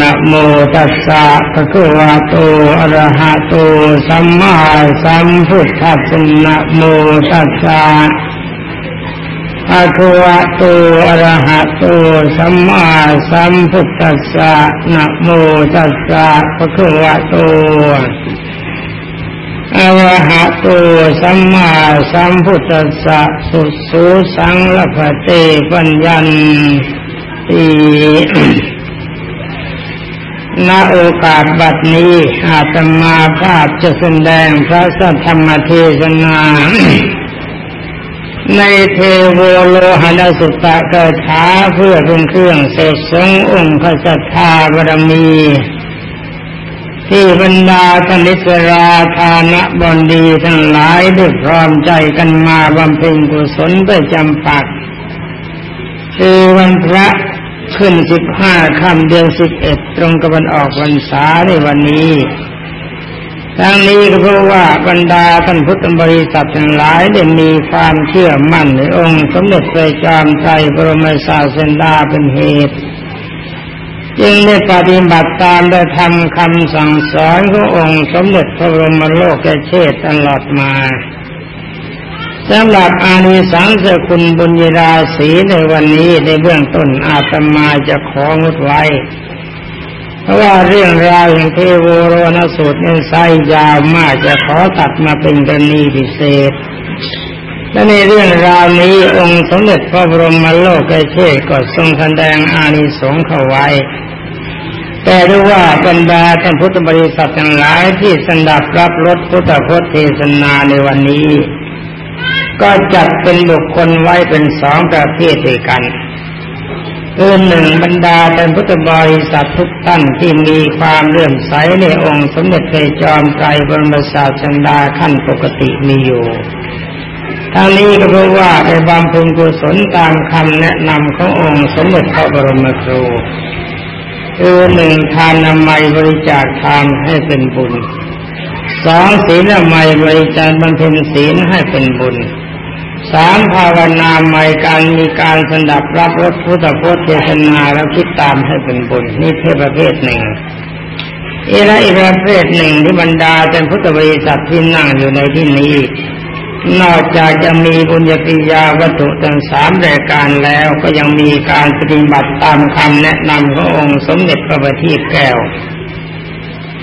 นะโมตัสสะภะคะวะโตอะระหะโตสัมมาสัมพุทธัสสะนะโมตัสสะภะคะวะโตอะระหะโตสัมมาสัมพุทธัสสะนะโมตัสสะภะคะวะโตอะระหะโตสัมมาสัมพุทธัสสะสุสุสังละพเตปัญญันติ ณโอกาสบัดนี้อาตมาภาพจะแสดงพระสัทธรรมเทศนา ในเทโวโลหณสุตตะกถาเพื่อเป็นเครื่องเสกสงองค์พระสัทธาบารมี ที่บรรดาธนิสราธานะบอนดีทั้งหลายได้พร้อมใจกันมาบำเพ็ญกุศลประจำปัก คือวันพระ ขึ้นสิบห้าค่ำเดือนสิบเอ็ดตรงกับวันออกวันษาในวันนี้ทั้งนี้ก็เพราะว่าบรรดาท่านพุทธบริษัททั้งหลายได้มีความเชื่อมั่นในองค์สมเด็จพระจอมไตรบรมศาสดาเป็นเหตุจึงได้ปฏิบัติตามได้ทำคำสั่งสอนขององค์สมเด็จพระบรมโลกเชษตลอดมา สำหรับอานิสังสคุณบุญญาสีในวันนี้ในเบื้องต้นอาตมาจะของดไว้ เพราะว่าเรื่องราวแห่างเทวโรนสูตรนี้ไซยาวมากจะขอตัดมาเป็นกรณีพิเศษ และในเรื่องราวนี้องค์สมเด็จพระบรมโลกเชษก็ทรงแสดงอานิสงส์เข้าไว้ แต่รู้ว่าบรรดาท่านพุทธบริษัททั้งหลายที่สันดับรับรสพุทธพจน์เทศนาในวันนี้ ก็จัดเป็นบุคคลไว้เป็นสองประเภทด้วยกันคือหนึ่งบรรดาท่านพุทธบริษัททุกท่านที่มีความเลื่อมใสในองค์สมเด็จพระจอมไตรบรมศาสดาขั้นปกติมีอยู่ทั้งนี้ก็เพราะว่าได้บำเพ็ญกุศลตามคำแนะนำขององค์สมเด็จพระบรมครูคือหนึ่งทานนามัยบริจาคทานให้เป็นบุญสองศีลนามัยบริจาคบำเพ็ญศีลให้เป็นบุญ สามภาวนาใหม่การมีการสดับรับรสพุทธพจน์เทศนาแล้วคิดตามให้เป็นบุญนี่เทพประเภทหนึ่งอีกอีกประเภทหนึ่งที่บรรดาเป็นพุทธบริษัทที่นั่งอยู่ในที่นี้ นอกจากจะมีบุญญาปิยาวัตถุทั้งสามรายการแล้วก็ยังมีการปฏิบัติตามคำแนะนำขององค์สมเด็จพระบัณฑิตแก้ว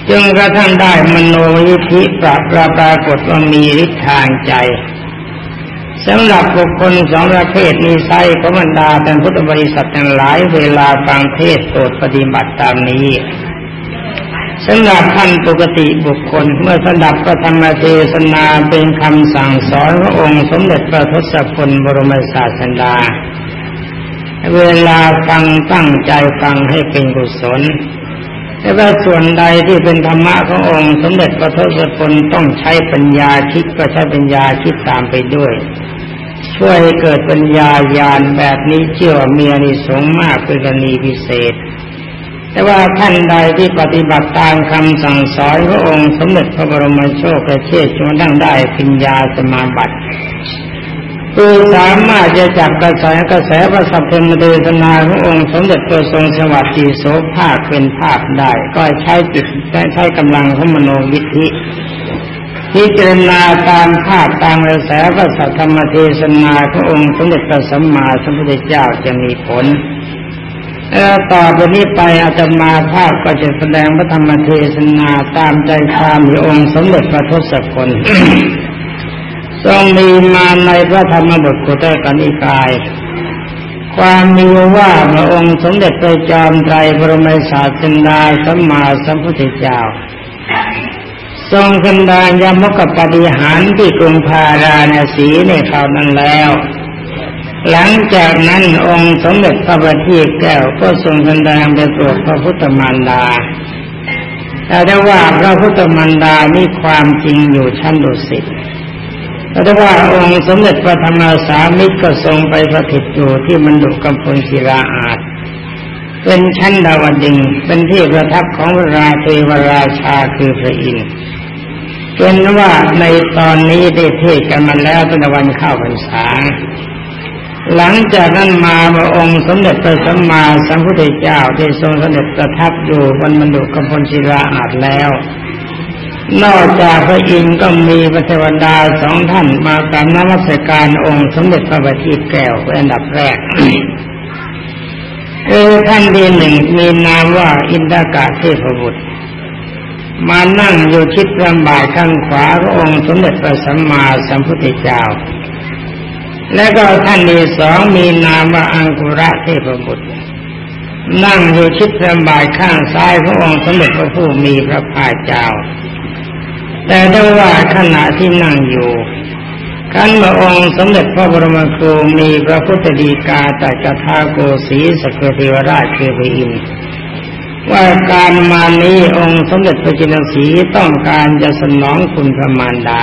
จนกระทั่งได้มโนยิธิปราปรากฏว่ามีฤทธิ์ทางใจ สำหรับบุคคลสองประเภทนี้ไซขบรรดาเป็นพุทธบริษัททั้งหลายเวลาฟังเทศโปรดปฏิบัติตามนี้สำหรับท่านปกติบุคคลเมื่อสดับพระธรรมเทศนาเป็นคำสั่งสอนพระองค์สมเด็จพระทศพลบรมศาสดาเวลาฟังตั้งใจฟังให้เป็นกุศลแต่ว่าส่วนใดที่เป็นธรรมะขององค์ สมเด็จพระทศพลต้องใช้ปัญญาคิดก็ใช้ปัญญาคิดตามไปด้วย ช่วยให้เกิดปัญญาญาณแบบนี้เชื่อมีอนิสงส์มากเป็นกรณีพิเศษ แต่ว่าท่านใดที่ปฏิบัติตามคำสั่งสอนพระองค์สมเด็จพระบรมโชคเชษจนดั้งได้ปัญญาสมาบัติคือสามารถจะจับกระแสกระแสประสัพเพมเดชนาขององค์สมเด็จตัวทรงสวัสดีโสภาคเป็นภาพได้ ก็ใช้จิตใช้กำลังของมโนวิธิ พิจารณาตามภาพตามกระแสพระสัทธรรมเทศนาขององค์สมเด็จพระสัมมาสัมพุทธเจ้าจะมีผลแล้วต่อไปนี้ไปอาตมาภาพก็จะแสดงพระธรรมเทศนาตามใจความขององค์สมเด็จพระทศพลทรงมีมาในพระธรรมบทโคตกนิกาย ความมีว่าพระองค์สมเด็จพระจอมไตรบรมศาสดาสัมมาสัมพุทธเจ้า ทรงคันดายมกปฏิหารที่กรุงพาราณสีในคราวนั้นแล้ว หลังจากนั้นองค์สมเด็จพระบัณฑิตแก้วก็ทรงคันดาไปโปรดพระพุทธมารดาแต่ว่าพระพุทธมารดามีความจริงอยู่ชั้นดุสิตแต่ว่าองค์สมเด็จพระธรรมสามิตรก็ทรงไปประทิอยู่ที่มันดุกำพลศิลาอาจเป็นชั้นดาวดึงเป็นที่ประทับของราเทวราชาคือพระอินทร์ เป็นว่าในตอนนี้ได้เทศกันมาแล้วเป็นวันเข้าพรรษา หลังจากนั้นมาพระองค์สมเด็จพระสัมมาสัมพุทธเจ้าได้ทรงเด็จประทับอยู่บนมณฑกพลศิลาอาจแล้ว นอกจากพระอินทร์ก็มีพระเทวดาสองท่านมากราบนมัสการองค์สมเด็จพระบัณฑิตแก้วเป็นอันดับแรกเออท่านที่หนึ่งมีนามว่าอินทากาเทพบุตร มานั่งอยู่ชิดลำบากข้างขวาพระองค์สมเด็จพระสัมมาสัมพุทธเจ้า และก็ท่านที่สองมีนามว่าอังคุระเทพบุตร นั่งอยู่ชิดลำบากข้างซ้ายพระองค์สมเด็จพระผู้มีพระภาคเจ้า แต่ได้ว่าขณะที่นั่งอยู่ขันพระองค์สมเด็จพระบรมครูมีพระพุทธดีกาแตักทาโกศีสกเทวราชคือพระอินทร์ ว่าการมานี้องค์สมเด็จพระจินสีต้องการจะสนองคุณพระมารดา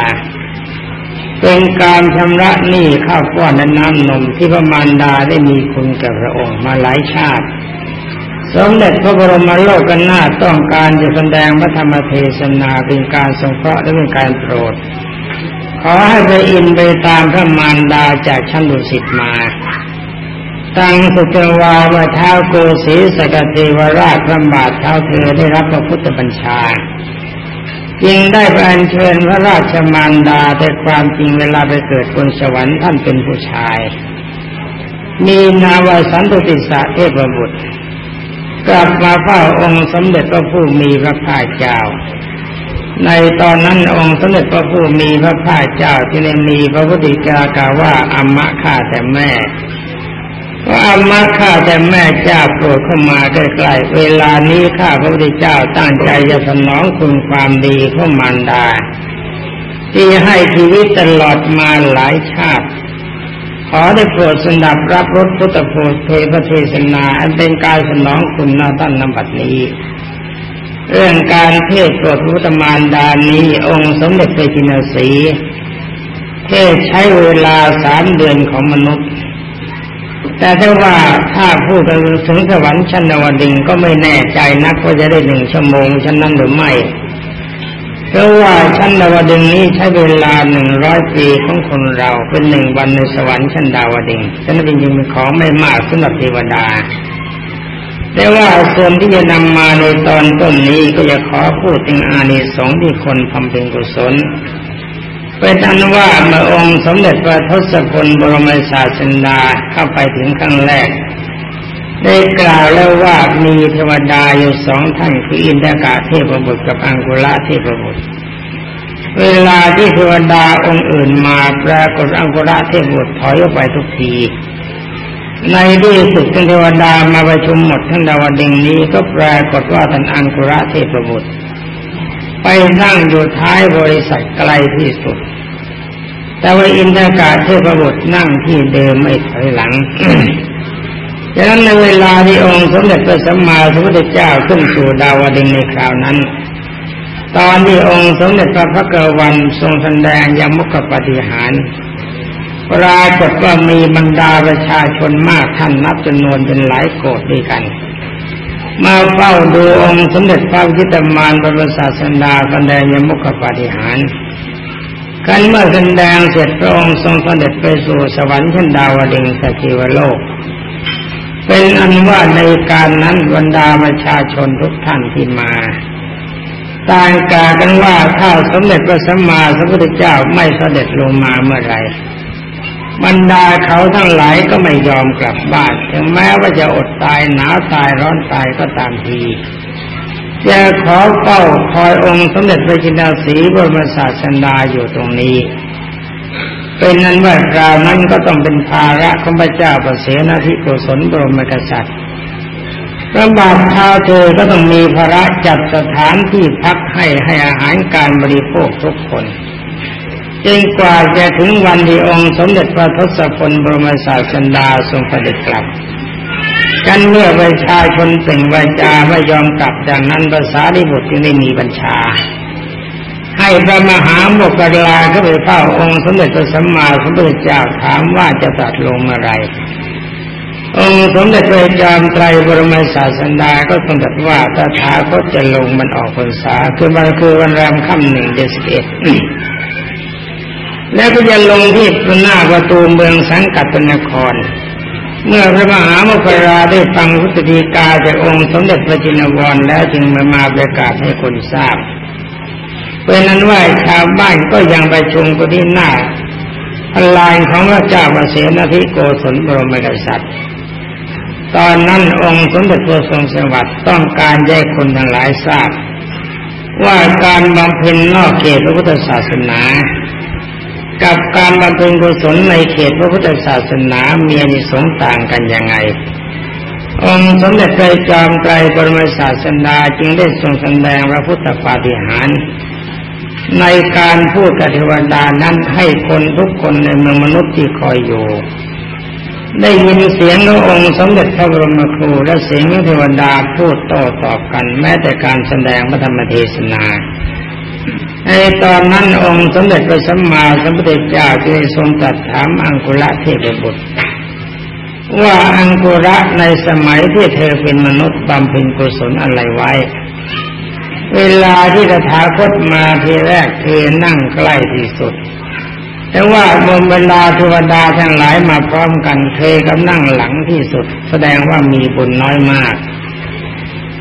เป็นการชำระหนี้ข้าวป้อนและน้ำนมที่พระมารดาได้มีคุณกับพระองค์มาหลายชาติ สมเด็จพระบรมโลกกันนาต้องการจะแสดงพระธรรมเทศนาเป็นการสงเคราะห์และเป็นการโปรด ขอให้ไปอินไปตามพระมารดาจากชั้นดุสิตมา ตังสุจวาว่าเท้าโกศีสกเทวราชพระบาทเท้าเธอได้รับพระพุทธบัญชาจึงได้ไปอัญเชิญพระราชมารดาแต่ความจริงเวลาไปเกิดบนสวรรค์ท่านเป็นผู้ชาย มีนาวสันตุติสะเทพบุตร กลับมาเฝ้าองค์สมเด็จพระผู้มีพระภาคเจ้า ในตอนนั้นองค์สมเด็จพระผู้มีพระภาคเจ้าที่ได้มีพระพุทธกากาว่าอัมมะข้าแต่แม่ ว่าอัมมะข้าแต่แม่เจ้าโปรดเข้ามาใกล้ๆเวลานี้ข้าพระพุทธเจ้าตั้งใจจะสนองคุณความดีพระมารดา ที่ให้ชีวิตตลอดมาหลายชาติ ขอได้โปรดสนับรับรถพุทธโพธิเทพเทศนาอันเป็นการสนองคุณนาท่านนบัดนี้เรื่องการเทศโปรดพุทธมารดานี้องค์สมเด็จพระจินสีเทศใช้เวลาสามเดือนของมนุษย์ แต่ถ้าว่าถ้าพูดถึงสวรรค์ชั้นนวดิงก็ไม่แน่ใจนักว่าจะได้หนึ่งชั่วโมงชั้นนั้นหรือไม่เพราะว่าชั้นดาวดึงนี้ใช้เวลาหนึ่งร้อยปีของคนเราเป็นหนึ่งวันในสวรรค์ชั้นดาวดึงฉะนั้นจริงๆเป็นของไม่มากสำหรับเทวดาแต่ว่าส่วนที่จะนำมาในตอนต้นนี้ก็จะขอพูดถึงอานิสงส์ที่คนทำเป็นกุศล เป็นอันว่าเมื่อองค์สมเด็จพระทศพลบรมศาสดาเข้าไปถึงขั้งแรก ได้กล่าวแล้วว่ามีเทวดาอยู่สองท่านคืออินทกาเทพบุตรกับอังกุลาเทพบุตร เวลาที่เทวดาองค์อื่นมาปรากฏอังกุลาเทพบุตรถอยออกไปทุกทีในที่สุดเทวดามาประชุมหมดทั้งดาวดึงนี้ก็ปรากฏว่าท่านอังคุระเทพบุตร ไปนั่งอยู่ท้ายบริษัทไกลที่สุด แต่ว่าอินทากาเทพบุตรนั่งที่เดิมไม่ถอยหลังดังนั้นในเวลาที่องค์สมเด็จพระสัมมาสัมพุทธเจ้าขึ้นสู่ดาวดึงในคราวนั้น ตอนที่องค์สมเด็จพระพักวันทรงแสดงยมุขปฏิหารปรากฏว่ามีบรรดาประชาชนมากท่านนับจำนวนเป็นหลายโกดด้วยกัน มาเฝ้าดูองค์สมเด็จพระพิตมานบรมศาสดาแสดงยมุขปาฏิหารกันเมื่อแสดงเสร็จพระองค์ทรงเสด็จไปสู่สวรรค์ชั้นดาวดึงสกิวโลก เป็นอันว่าในการนั้นบรรดาประชาชนทุกท่านที่มาต่างกากันว่าถ้าสมเด็จพระสัมมาสัมพุทธเจ้าไม่เสด็จลงมาเมื่อไร บรรดาเขาทั้งหลายก็ไม่ยอมกลับบ้าน ถึงแม้ว่าจะอดตายหนาวตายร้อนตายก็ตามทีจะขอเฝ้าคอยองค์สมเด็จพระจินดาสีบรมศาสดาอยู่ตรงนี้ เป็นนั้นว่าคราวนั้นก็ต้องเป็นภาระของพระเจ้าประเสนาธิโกศลบรมกษัตริย์พระบาทท้าเธอก็ต้องมีภาระจัดสถานที่พักให้ให้อาหารการบริโภคทุกคน จนกว่าจะถึงวันที่องค์สมเด็จพระทศพลบรมศาสดาทรงเสด็จกลับ กันเมื่อประชาชนเป็นวาจาไม่ยอมกลับดังนั้นภาษาดิบุตรจึงได้มีบัญชา ให้พระมหาโมกลาเข้าไปเฝ้าองค์สมเด็จพระสัมมาสัมพุทธเจ้าถามว่าจะตัดลงเมื่อไรองค์สมเด็จพระจอมไตรบรมศาสดาก็ทรงตรัสว่าถ้าถาคตจะลงมันออกพรรษาคือมันคือวันแรมค่ำหนึ่งเดือนสิบเอ็ด แล้วก็จะลงที่หน้าประตูเมืองสังกัดนคร เมื่อพระมหาโมคราได้ฟังพุทธดีกาจากองค์สมเด็จพระจินวรแล้วจึงมามาประกาศให้คนทราบเป็นนั้นว่าชาวบ้านก็ยังไปชุมกันที่หน้าพลานของพระเจ้าประเสนทิโกศลบรมกษัตริย์ ตอนนั้นองค์สมเด็จพระทรงสวัสดิ์ต้องการแยกคนทั้งหลายทราบ ว่าการบำเพ็ญนอกเขตพระพุทธศาสนา กับการบำเพ็ญกุศลในเขตพระพุทธศาสนาเมีอนิสงต่างกันยังไง องค์สมเด็จพระจอมไตรบรมศาสนาจึงได้ทรงแสดงพระพุทธปาฏิหาริย์ในการพูดกับเทวดานั้นให้คนทุกคนในเมืองมนุษย์ที่คอยอยู่ ได้ยินเสียงขององค์สมเด็จพระบรมครูและเสียงของเทวดาพูดโต้ตอบกันแม้แต่การแสดงพระธรรมเทศนา ในตอนนั้นองค์สมเด็จพระสัมมาสัมพุทธเจ้าจึงทรงตรัสถามอังคุระเทพบุตร ว่าอังคุระในสมัยที่เธอเป็นมนุษย์บำเพ็ญกุศลอะไรไว้ เวลาที่ตถาคตมาทีแรกเธอนั่งใกล้ที่สุด แต่ว่าบนบรรดาเทวดาทั้งหลายมาพร้อมกันเธอก็นั่งหลังที่สุด แสดงว่ามีบุญน้อยมาก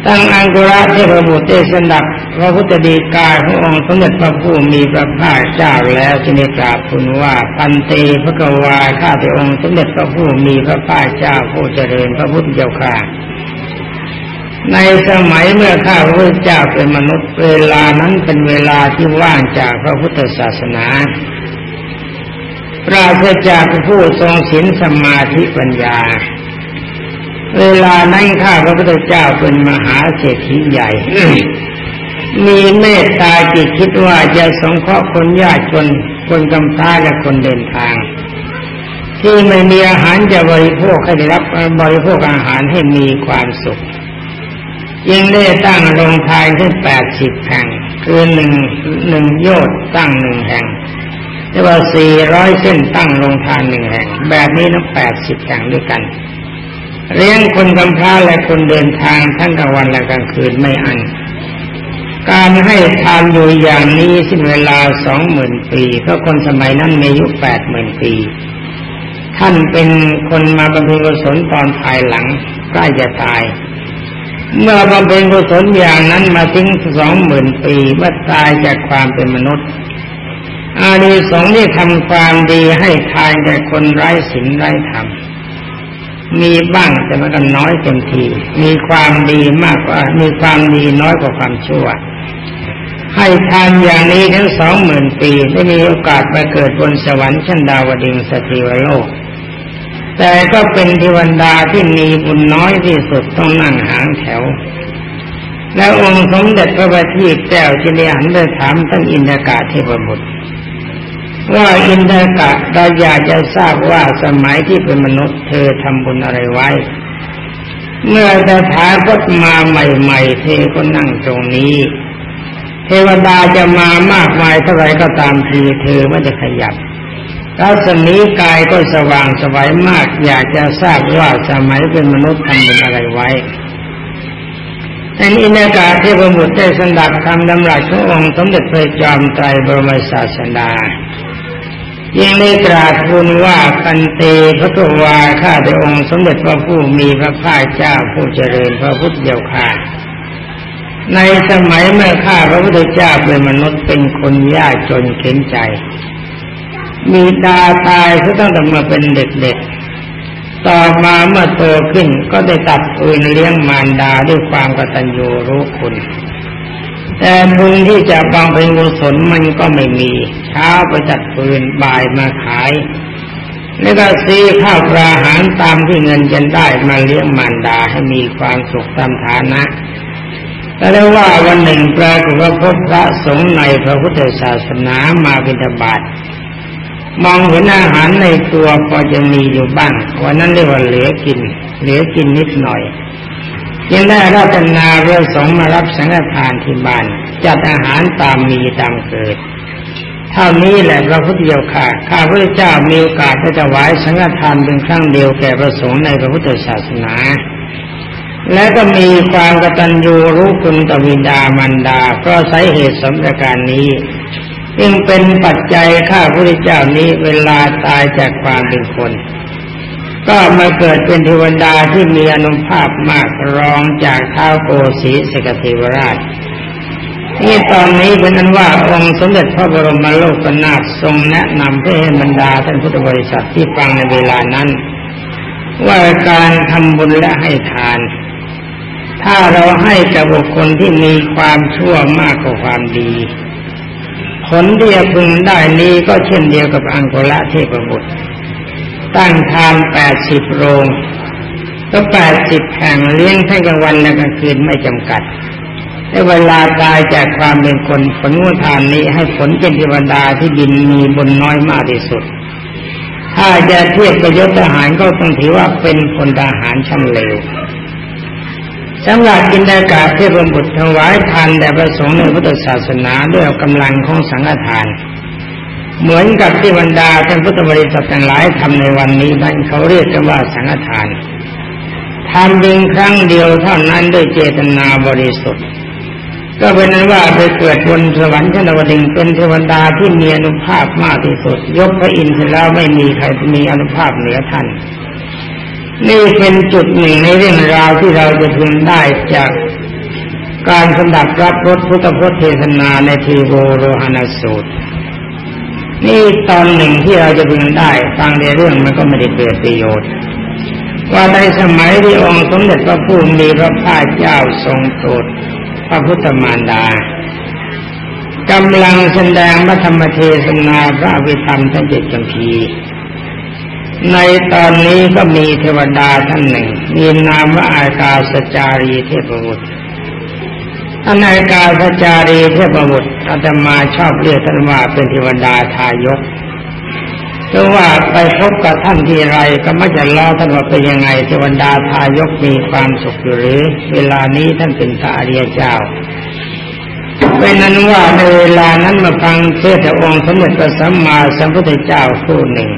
ตั้งอังกุระเทพบุตรเตสดับ พระพุทธดีกาขององค์สมเด็จพระผู้มีพระภาคเจ้าแล้วที่ได้กราบทูลว่าพันเตพระกวาข้าแต่องค์สมเด็จพระผู้มีพระภาคเจ้าผู้เจริญพระพุทธเจ้าข้าในสมัยเมื่อข้าพระพุทธเจ้าเป็นมนุษย์เวลานั้นเป็นเวลาที่ว่างจากพระพุทธศาสนาปราศจากผู้ทรงศีลสมาธิปัญญา เวลานั้นข้าพระพุทธเจ้าเป็นมหาเศรษฐีใหญ่ มีเมตตาจิตคิดว่าจะสงเคราะห์คนยากจนคนกำพร้าและคนเดินทาง ที่ไม่มีอาหารจะบริโภคให้ได้รับบริโภคอาหารให้มีความสุขยังได้ตั้งโรงทานขึ้นแปดสิบแห่งคือหนึ่งหนึ่งโยชน์ตั้งหนึ่งแห่งเรียกว่าสี่ร้อยเส้นตั้งโรงทานหนึ่งแห่ง แบบนี้นับแปดสิบแห่งด้วยกัน เลี้ยงคนกำพร้าและคนเดินทางทั้งกลางวันและกลางคืนไม่อัน การให้ทานอยู่อย่างนี้สิ้นเวลาสองหมื่นปีเพราะคนสมัยนั้นมีอายุแปดหมื่นปี ท่านเป็นคนมาบำเพ็ญกุศลตอนภายหลังใกล้จะตาย เมื่อบำเพ็ญกุศลอย่างนั้นมาทิ้งสองหมื่นปีเมื่อตายจากความเป็นมนุษย์ อานิสงส์ที่ทำความดีให้ทานแก่คนไร้ศีลไร้ธรรมมีบ้างแต่มันก็น้อยเต็มที มีความดีมากกว่า มีความดีน้อยกว่าความชั่ว ให้ทานอย่างนี้ทั้งสองหมื่นปีได้มีโอกาสมาเกิดบนสวรรค์ชั้นดาวดึงสติวโลก แต่ก็เป็นเทวดาที่มีบุญน้อยที่สุดต้องนั่งหางแถว แล้วองค์สมเด็จพระบัณฑิตแก้วจิเนีหันไปถามท่านอินทกาเทพบุตรว่าอินทกะเราอยากจะทราบว่าสมัยที่เป็นมนุษย์เธอทำบุญอะไรไว้ เมื่อแต่ถาคตมาใหม่ ๆ เธอก็นั่งตรงนี้ เทวดาจะมามากมายเท่าไรก็ตามทีเธอไม่จะขยับรัศมีกายก็สว่างสวัยมาก อยากจะทราบว่าสมัยเป็นมนุษย์ทำเป็นอะไรไว้อันอินากาเทพบุตรได้สันดับคำดำรัสขององค์สมเด็จพระจอมไตรบรมศาสดายังได้กราบทูลว่ากันเตพระกวาข้าแต่องค์สมเด็จพระผู้มีพระภาคเจ้าผู้เจริญพระพุทธเจ้าค่ะ ในสมัยเมื่อข้าพระพุทธเจ้าเป็นมนุษย์เป็นคนยากจนเข็นใจ มีดาตายเขาตั้งแต่มาเป็นเด็กๆ ต่อมาเมื่อโตขึ้นก็ได้ตัดปืนเลี้ยงมารดาด้วยความกตัญญูรู้คุณ แต่บุญที่จะบางเป็นกุศลมันก็ไม่มี เช้าไปจัดปืนบ่ายมาขาย แล้วก็ซื้อข้าวปลาอาหารตามที่เงินจะได้มาเลี้ยงมารดาให้มีความสุขตามฐานะ แต่ได้ว่าวันหนึ่งปรากฏว่าพบพระสงฆ์ในพระพุทธศาสนามาบิณฑบาตมองเห็นอาหารในตัวพอจะมีอยู่บ้างวันนั้นเรียกว่าเหลือกิน เหลือกินนิดหน่อยยังได้ราชนาเรือสงมารับสังฆทานที่บ้านจัดอาหารตามมีตามเกิด เท่านี้แหละพระพุทธเจ้าค่ะ ข้าพระเจ้ามีโอกาสจะถวายสังฆทานเป็นครั้งเดียวแก่พระสงฆ์ในพระพุทธศาสนา และก็มีความกตัญญูรู้คุณตวิดามันดา เพราะสาเหตุสมประการนี้จึงเป็นปัจจัยข้าพระเจ้านี้เวลาตายจากความเป็นคน ก็มาเกิดเป็นเทวดาที่มีอนุภาพมากรองจากท้าวโกสีสกเทวราชที่ตอนนี้เป็นนั้นว่าองค์สมเด็จพระบรมโลกนาถทรงแนะนำเพื่อให้บรรดาท่านพุทธบริษัทที่ฟังในเวลานั้น ว่าการทำบุญและให้ทาน ถ้าเราให้กับบุคคลที่มีความชั่วมากกว่าความดี ผลที่จะพึงได้นี้ก็เช่นเดียวกับอังกุละเทพบุตร ตั้งทานแปดสิบโรงก็แปดสิบแห่งเลี้ยงทั้งกลางวันและกลางคืนไม่จำกัดในเวลาตายจากความเป็นคนผลงทานนี้ให้ผลเป็นเทวดาที่ดินมีบุญน้อยมากที่สุด ถ้าจะเทียบกับยศทหารก็ต้องถือว่าเป็นพลทหารชั้นเลว สำหรับกินดากาเทพบุตรถวายทานแด่พระสงฆ์ในพุทธศาสนาด้วยกำลังของสังฆทาน เหมือนกับที่บรรดาท่านพุทธบริษัททั้งหลายทำในวันนี้นั่นเขาเรียกกันว่าสังฆทานทำเพียงครั้งเดียวเท่านั้นด้วยเจตนาบริสุทธิ์ ก็เป็นนั้นว่าไปเกิดบนสวรรค์ชั้นวดึงเป็นเทวดาที่มีอนุภาพมากที่สุด ยกพระอินทร์แล้วไม่มีใครมีอนุภาพเหนือท่าน นี่เป็นจุดหนึ่งในเรื่องราวที่เราจะพึงได้จากการสำดับรับรถพุทธพจน์เทศนาในทีโวโรหณสูตร นี่ตอนหนึ่งที่เราจะพึงได้ฟังในเรื่องมันก็ไม่ได้เกิดประโยชน์ ว่าในสมัยที่องค์สมเด็จพระผู้มีพระภาคเจ้าทรงโปรดพระพุทธมารดากำลังแสดงพระธรรมเทศนาพระวิธรรมทั้งเจ็ดจำพี ในตอนนี้ก็มีเทวดาท่านหนึ่ง มีนามว่าอากาสจารีเทพบุตรท่านอากาสจารีเทพบุตรอาตมาชอบเรียกท่านว่าเป็นเทวดาทายกเพราะว่าไปพบกับท่านที่ไรก็ไม่จะล้อท่านว่าเป็นยังไงเทวดาทายกมีความสุขอยู่หรือ เวลานี้ท่านเป็นพระอริยเจ้าเป็นนั้นว่าในเวลานั้นมาฟังเทศองค์สมเด็จพระสัมมาสัมพุทธเจ้าผู้หนึ่ง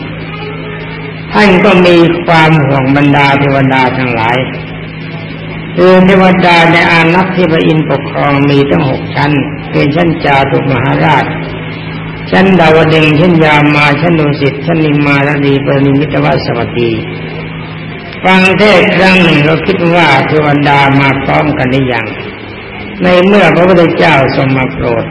ท่านก็มีความห่วงบรรดาเทวดาทั้งหลายคือเทวดาในอานัตที่พระอินทร์ปกครองมีทั้งหกชั้น เป็นชั้นจาตุมหาราช ชั้นดาวดึงชั้นยามาชั้นดุสิตชั้นนิมาลดีปริมิตวสวัสดีฟังเทศครั้งหนึ่งเราคิดว่าเทวดามาพร้อมกันได้อย่างในเมื่อพระพุทธเจ้าทรงมาโปรด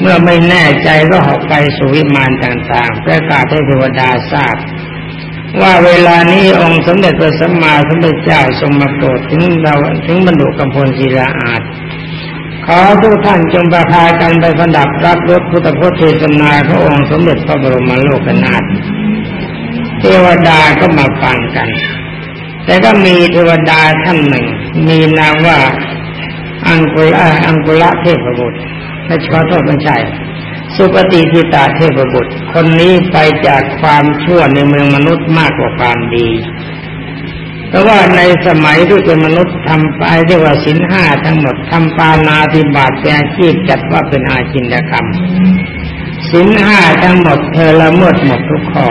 เมื่อไม่แน่ใจก็หอกไปสู่วิมานต่างๆประกาศให้เทวดาทราบ ว่าเวลานี้องค์สมเด็จพระสัมมาสัมพุทธเจ้าทรงมาโปรดถึงเราถึงบรรดุกำพลศิลาอาจขอทุกท่านจงประพากันไปประดับรับรถพุทธพจน์เทศนาพระองค์สมเด็จพระบรมโลกนาถเทวดาก็มาฟังกัน แต่ก็มีเทวดาท่านหนึ่ง มีนามว่าอังกุลอังกุละเทพบุตรไม่ขอโทษไม่ใช่ สุปฏิทิตาเทพบุตร คนนี้ไปจากความชั่วในเมืองมนุษย์มากกว่าความดี เพราะว่าในสมัยที่เป็นมนุษย์ทำไปเรียกว่าสินห้าทั้งหมดทำปานาติบาตเป็นอาชีพจัดว่าเป็นอาชินกรรมสินห้าทั้งหมดเธอละเมิดหมดทุกข้อ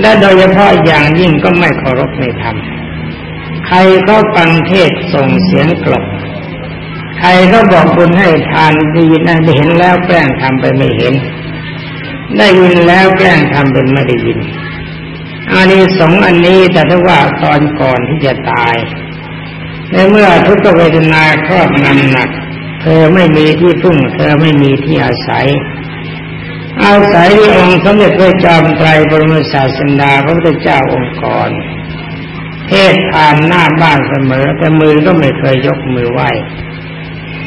และโดยเฉพาะอย่างยิ่งก็ไม่เคารพในธรรม ใครก็ฟังเทศส่งเสียงกลบ ใครก็บอกบุญให้ทานดีนะได้เห็นแล้วแกล้งทำไปไม่เห็น ได้ยินแล้วแกล้งทำเป็นไม่ได้ยิน อันนี้สองอันนี้แต่ถ้าว่าตอนก่อนที่จะตายในเมื่อทุกขเวทนาครอบงำหนัก เธอไม่มีที่พึ่ง เธอไม่มีที่อาศัย อาศัยองค์สมเด็จพระจอมไตรบรมศาสดาพระพุทธเจ้าองค์กรเทศทานหน้าบ้านเสมอแต่มือก็ไม่เคยยกมือไหว้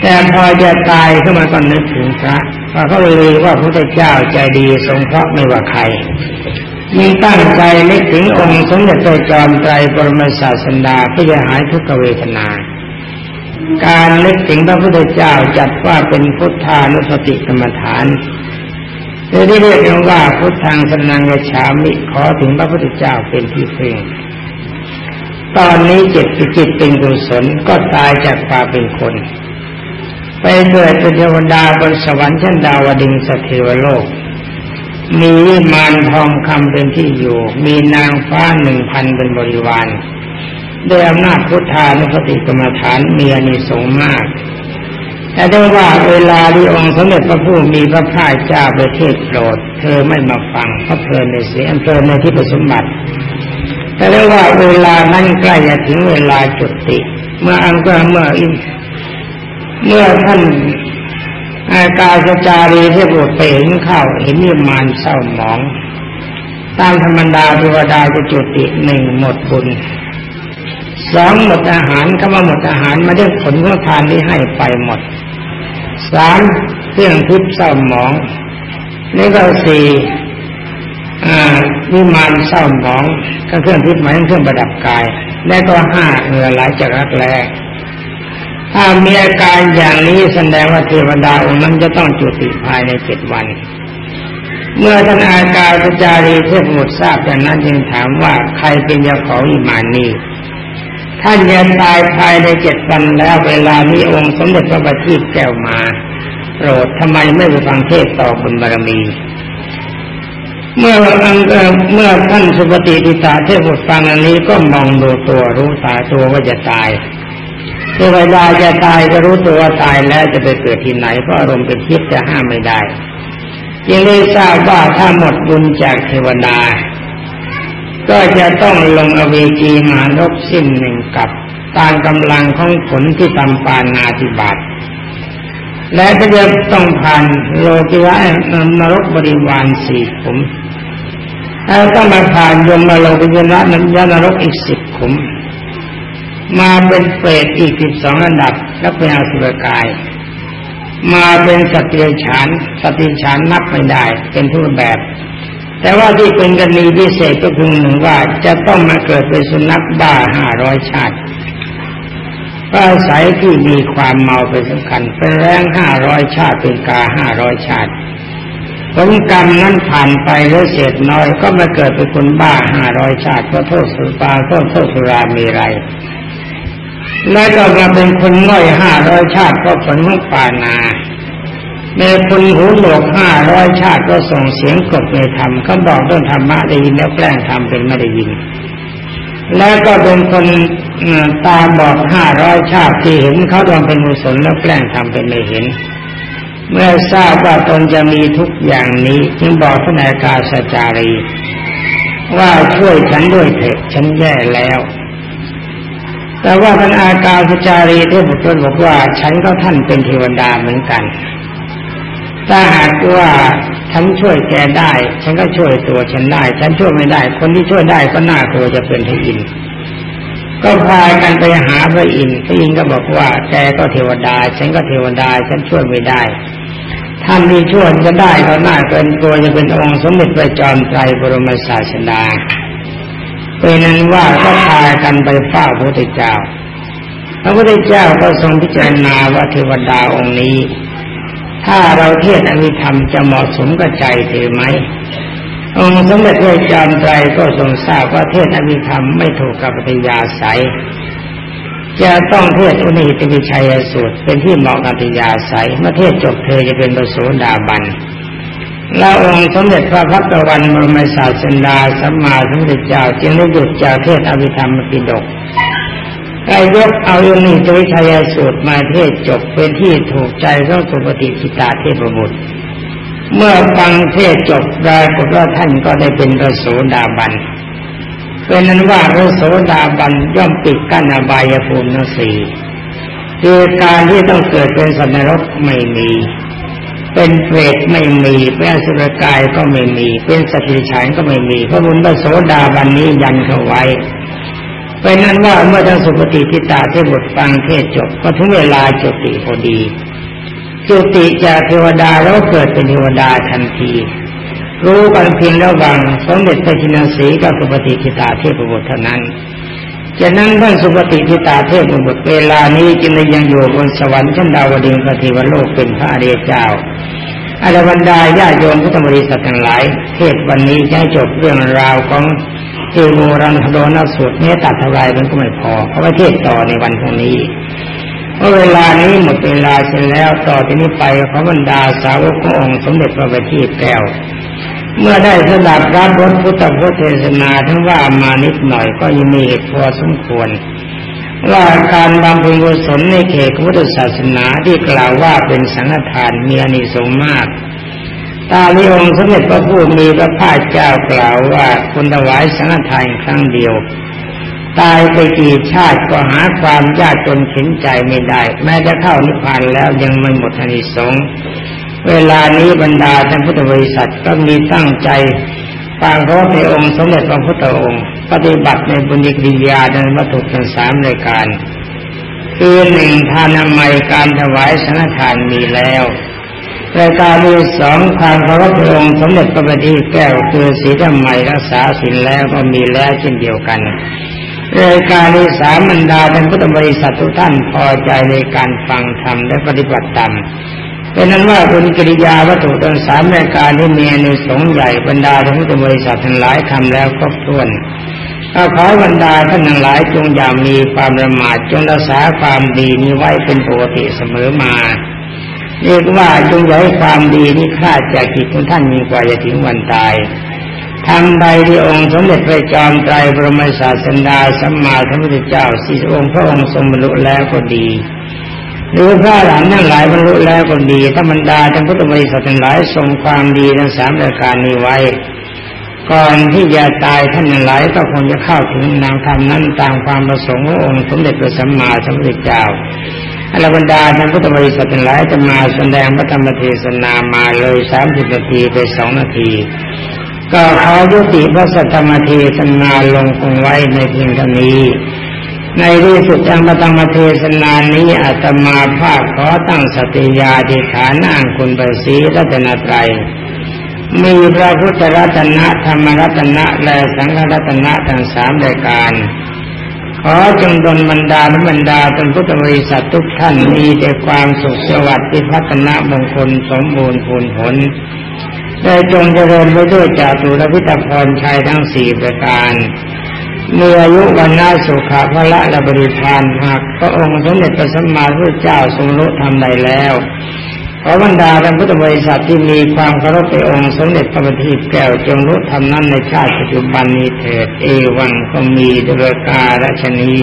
แต่พอจะตายขึ้นมาก็นึกถึงพระพระเขาเลยว่าพระพุทธเจ้าใจดีทรงเพราะห์ไม่ว่าใครมีตั้งใจนึกถึงองค์สมเด็จพระจอมไตรปรมศาสดาเพื่อจะหายทุกขเวทนา การนึกถึงพระพุทธเจ้าจัดว่าเป็นพุทธานุสติกรรมฐานหรือที่เรียกกันว่าพุทธังสนังกฉามิขอถึงพระพุทธเจ้าเป็นที่พึ่งตอนนี้จิตจิตเป็นกุศลก็ตายจากความเป็นคน ไปเกิดเป็นเทวดาบนสวรรค์ชั้นดาวดึงสเทวโลก มีวิมานทองคำเป็นที่อยู่ มีนางฟ้าหนึ่งพันเป็นบริวารด้วยอำนาจพุทธานุสติกรรมฐานมีอานิสงส์มาก แต่ได้ว่าเวลาที่องค์สมเด็จพระผู้มีพระภาคเจ้าไปเทศโปรด เธอไม่มาฟังเพราะเพลินในเสียงเพลินในที่ประสมบัติ แต่ได้ว่าเวลานั้นใกล้จะถึงเวลาจุติ เมื่ออังก็เมื่ออิ เมื่อท่านอากาศจารีที่บวชไปเห็นเข้าเห็นนิมานเศร้าหมอง ตามธรรมดาเทวดาจะจุติหนึ่งหมดบุญสองหมดอาหารคำว่าหมดอาหารมาได้ผลของทานที่ให้ไปหมดสามเครื่องทิพย์เศร้าหมองนี่ก็สี่วิมานเศร้าหมองก็เครื่องทิพย์หมายถึงเครื่องประดับกาย และก็ห้าเหงื่อไหลจากรักแร้ ถ้ามีอาการอย่างนี้แสดงว่าเทวดาองค์นั้นจะต้องจุติภายในเจ็ดวัน เมื่อท่านอากาศจารีเทพบุตรทราบอย่างนั้นจึงถามว่าใครเป็นเจ้าของอิมานีท่านยังตายภายในเจ็ดวันแล้วเวลานี้องค์สมเด็จพระบัณฑิตแก้วมาโปรดทำไมไม่ไปฟังเทศต่อบุญบารมี เมื่อเมื่อท่านสุปฏิทิตาเทพบุตรฟังอันนี้ก็มองดูตัวรู้ตาตัวว่าจะตาย เวลาจะตายก็รู้ตัวว่าตายแล้วจะไปเกิดที่ไหนเพราะอารมณ์เป็นทิพย์จะห้ามไม่ได้จึงได้ทราบว่าถ้าหมดบุญจากเทวดา ก็จะต้องลงอเวจีมานกสิ้นหนึ่งกับตามกำลังของผลที่ตำปานาธิบาตและก็จะต้องผ่านโลกิวะนรกบริวารสี่ขุมแล้วต้องมาผ่านยมมาโลกิยะนันยานรกอีกสิบขุม มาเป็นเปรตอีกสิบสองระดับ แล้วเป็นอาสุรกาย มาเป็นสติฉานสติฉานนับไม่ได้ เป็นทุกแบบ แต่ว่าที่เป็นกรณีพิเศษก็คือหนึ่งว่าจะต้องมาเกิดเป็นสุนัขบ้าห้าร้อยชาติก็อาศัยที่มีความเมาเป็นสำคัญ เป็นแรงห้าร้อยชาติเป็นกาห้าร้อยชาติผลกรรมนั้นผ่านไปแล้วเศษน้อยก็มาเกิดเป็นคนบ้าห้าร้อยชาติเพราะโทษสุปาโทษโทษสุรามีไร แล้วก็มาเป็นคนน้อยห้าร้อยชาติเพราะผลของป่านาแม่คนหูหนวกห้าร้อยชาติก็ส่งเสียงกบในธรรมเขาบอกเรื่องธรรมะได้ยินแล้วแกล้งทำเป็นไม่ได้ยิน แล้วก็เป็นคนตาบอดห้าร้อยชาติที่เห็นเขาทำเป็นมุสลแล้วแกล้งทำเป็นไม่เห็น เมื่อทราบว่าตนจะมีทุกอย่างนี้จึงบอกพระนายกาสจารี ว่าช่วยฉันด้วยเถิดฉันแย่แล้ว แต่ว่าพระนากาสจารีได้บอกบอกว่า ฉันก็ท่านเป็นเทวดาเหมือนกัน ถ้าหากว่าฉันช่วยแกได้ ฉันก็ช่วยตัวฉันได้ ฉันช่วยไม่ได้ คนที่ช่วยได้ก็น่ากลัวจะเป็นพระอินทร์ก็พากันไปหาพระอินทร์พระอินทร์ก็บอกว่าแกก็เทวดา ฉันก็เทวดา ฉันช่วยไม่ได้ท่านที่ช่วยจะได้ก็น่าเกินตัวจะเป็นองค์สมเด็จพระจอมไตรบรมศาสดา เป็นนั้นว่าก็พากันไปเฝ้าพระพุทธเจ้า พระพุทธเจ้าก็ทรงพิจารณาว่าเทวดาองค์นี้ ถ้าเราเทศอภิธรรมจะเหมาะสมกับใจเธอไหมองค์สมเด็จพระจอมไตรก็ทรงทราบว่าเทศอภิธรรมไม่ถูกกับปฏิยาศัยจะต้องเทศอุณิตวิชัยสูตรเป็นที่เหมาะกับปฏิยาศัยเมื่อเทศจบเธอจะเป็นประโสดาบัน แล้วองค์สมเด็จพระพักวันบรมศาสดาสัมมาสัมพุทธเจ้าจึงได้หยุดจากเทศอภิธรรมปิฎกได้ยกเอายนีตัวชัยสูตรมาเทศจบเป็นที่ถูกใจของสุปฏิจิตาเทพบุตร เมื่อฟังเทศจบได้ก็ว่าท่านก็ได้เป็นพระโสดาบันเป็นนั้นว่าพระโสดาบันย่อมปิดกั้นอบายภูมิทั้งสี่คือการที่ต้องเกิดเป็นสัตว์นรกไม่มี เป็นเปรตไม่มีเป็นสุรกายก็ไม่มี เป็นสติฉันก็ไม่มี พระบุญพระโสดาบันนี้ยันเขาไว้เป็นนั้นว่าเมื่อท่านสุปฏิทิตาเทบทฟังเทศจบก็ถึงเวลาจุติพอดีจุติจากเทวดาแล้วเกิดเป็นเทวดาทันที รู้กันเพียงระหว่างสมเด็จพระชินสีกับสุปฏิทิตาเทพบุตรเท่านั้น จะนั้นท่านสุปฏิทิตาเทพบุตรเวลานี้จึงยังอยู่บนสวรรค์ชั้นดาวดึงปฏิวัโลกเป็นพระอริยเจ้าอรบรรดาญาโยมพุทธบริษัททั้งหลาย เทศวันนี้จะจบเรื่องราวของเอโมรันทโดนสุดเนี้ตัดท่าไรมันก็ไม่พอเพราะว่าเทศต่อในวันพรุ่งนี้เมื่อเวลานี้หมดเวลาเสร็จแล้วต่อจากนี้ไปพระบรรดาสาวกขององค์สมเด็จพระบัณฑิตแก้ว เมื่อได้สดับรับรสพุทธพุทธเทศนาทั้งว่ามานิดหน่อยก็ยังมีเหตุพอสมควร ว่าการบำเพ็ญกุศลในเขตพุทธศาสนาที่กล่าวว่าเป็นสังฆทานมีอนิสงส์มาก ตาลิองสมเด็จพระผู้มีพระภาคเจ้ากล่าวว่าคนถวายสังฆทานครั้งเดียว ตายไปกี่ชาติก็หาความยากจนเข็นใจไม่ได้ แม้จะเข้านิพพานแล้วยังไม่หมดอนิสงส์ เวลานี้บรรดาท่านพุทธบริษัทก็มีตั้งใจฟังพระในองค์สมเด็จพระพุทธองค์ ปฏิบัติในบุญกิริยาในวัตถุทั้งสามรายการ คือหนึ่งทานนามัยการถวายสังฆทานมีแล้วรายการที่สองความเคารพพระองค์สมเด็จพระบัณฑิตแก้วคือศีลธรรมรักษาศีลแล้วก็มีแล้วเช่นเดียวกันรายการที่สามบรรดาท่านพุทธบริษัททุกท่านพอใจในการฟังธรรมและปฏิบัติตาม เป็นนั้นว่าบุญกิริยาวัตถุทั้งสามรายการที่มีในสงใหญ่บรรดาท่านพุทธบริษัททั้งหลายทำแล้วครบถ้วนก็ขอบรรดาท่านทั้งหลายจงอย่ามีความประมาทจงรักษาความดีนี้ไว้เป็นปกติเสมอมาเรียกว่าจงอย่าให้ความดีนี้คลาดจากจิตของท่านมีกว่าจะถึงวันตายทำใดที่องค์สมเด็จพระจอมไตรบรมศาสดาสัมมาสัมพุทธเจ้าสี่องค์พระองค์ทรงบรรลุแล้วก็ดี หรือพระหลานนั่งหลายบรรลุแล้วก็ดี ถ้าบรรดาท่านพุทธบริษัททั้งหลายทรงความดีทั้งสามรายการนี้ไว้ ก่อนที่จะตายท่านทั้งหลายก็คงจะเข้าถึงนางธรรมนั้นตามความประสงค์ขององค์สมเด็จพระสัมมาสัมพุทธเจ้าอรบรรดาท่านพุทธบริษัททั้งหลายจะมาแสดงพระธรรมเทศนามาเลยสามสิบนาทีไปสองนาทีก็ขอยุติพระสัทธรรมเทศนาลงคงไว้ในเพียงเท่านี้ ในที่สุดทางพระธรรมเทศนานี้อาตมาภาคขอตั้งสติญาธิฐานอ้างคุณประสีรัตนตรัยมีพระพุทธรัตนะธรรมรัตนะและสังฆรัตนะทั้งสามรายการ ขอจงดลบรรดาและบรรดาท่านพุทธบริษัททุกท่านมีแต่ความสุขสวัสดิ์ที่พัฒนามงคลสมบูรณ์ผลผลได้จงเจริญไปด้วยจาตุรพิตพรชัยทั้งสี่ประการ มีอายุวันนาสุขาพระและบริพานหากพระองค์สมเด็จพระสัมมาสัมพุทธเจ้าทรงรู้ทำใดแล้วขอบรรดาท่านพุทธบริษัทที่มีความเคารพในองค์สมเด็จพระบัณฑิตแก้วจงรู้ทำนั้นในชาติปัจจุบันนี้เถิดเอวังก็มีด้วยกาลชนี